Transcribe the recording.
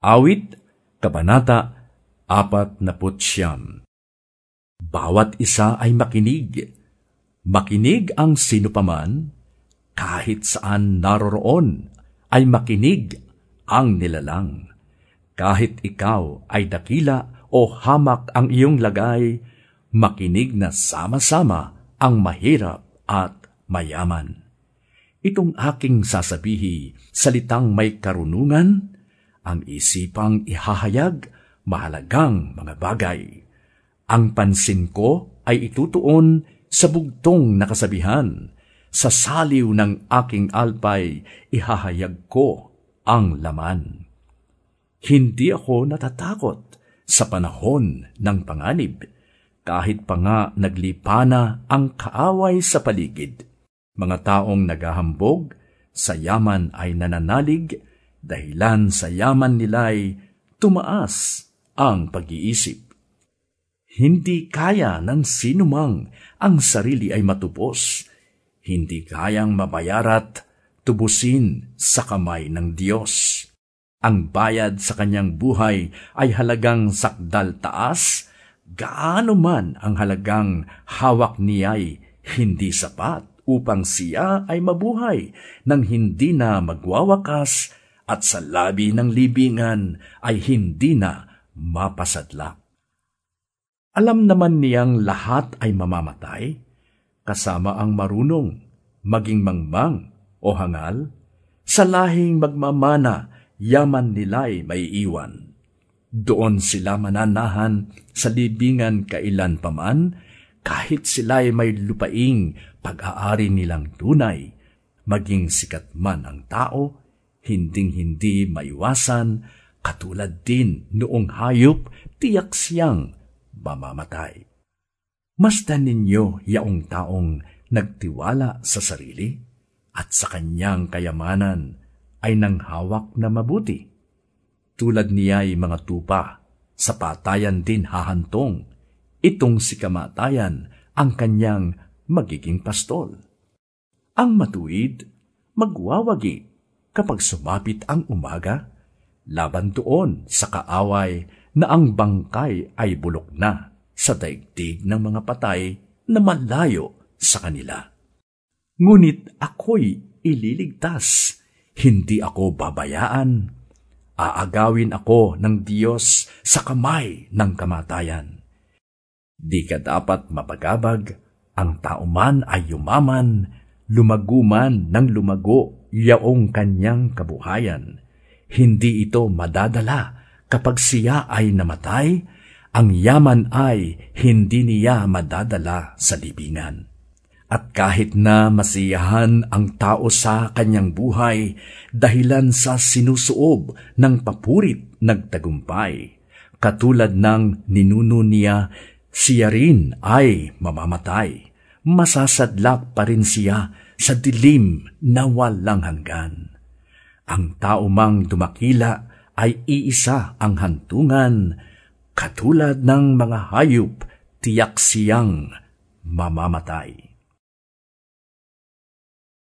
Awit, Kabanata, apat na putsyam. Bawat isa ay makinig. Makinig ang sinupaman, kahit saan naroroon, ay makinig ang nilalang. Kahit ikaw ay dakila o hamak ang iyong lagay, makinig na sama-sama ang mahirap at mayaman. Itong aking sasabihi, salitang may karunungan, ang isipang ihahayag, mahalagang mga bagay. Ang pansin ko ay itutuon sa bugtong nakasabihan, sa saliw ng aking alpay, ihahayag ko ang laman. Hindi ako natatakot sa panahon ng panganib, kahit pa nga naglipana ang kaaway sa paligid. Mga taong naghahambog, sa yaman ay nananalig, dahilan sa yaman nila'y tumaas ang pag-iisip. Hindi kaya ng sinumang ang sarili ay matupos. Hindi kayang mabayarat, tubusin sa kamay ng Diyos. Ang bayad sa kanyang buhay ay halagang sakdal taas, gaano man ang halagang hawak niya'y hindi sapat upang siya ay mabuhay nang hindi na magwawakas at sa labi ng libingan ay hindi na mapasadlak. Alam naman niyang lahat ay mamamatay, kasama ang marunong, maging mangmang o hangal, sa lahing magmamana, yaman nila'y may iwan. Doon sila mananahan sa libingan kailan paman, kahit sila'y may lupaing pag-aari nilang tunay, maging sikat man ang tao, hinding-hindi maiwasan, katulad din noong hayop, tiyak siyang mamamatay. Masdan ninyo yaong taong nagtiwala sa sarili at sa kanyang kayamanan ay nanghawak na mabuti. Tulad niya'y mga tupa, sa patayan din hahantong. Itong si kamatayan ang kanyang magiging pastol. Ang matuwid, magwawagi kapag sumapit ang umaga, laban doon sa kaaway na ang bangkay ay bulok na sa daigdig ng mga patay na malayo sa kanila. Ngunit ako'y ililigtas, hindi ako babayaan. Aagawin ako ng Diyos sa kamay ng kamatayan. Di ka dapat mapagabag, ang tao man ay yumaman, lumaguman ng lumago yaong kanyang kabuhayan. Hindi ito madadala kapag siya ay namatay, ang yaman ay hindi niya madadala sa libingan. At kahit na masiyahan ang tao sa kanyang buhay dahilan sa sinusuob ng papurit nagtagumpay, katulad ng ninuno niya, siya rin ay mamamatay. Masasadlak pa rin siya sa dilim na walang hanggan. Ang tao mang dumakila ay iisa ang hantungan, katulad ng mga hayop, tiyak siyang mamamatay.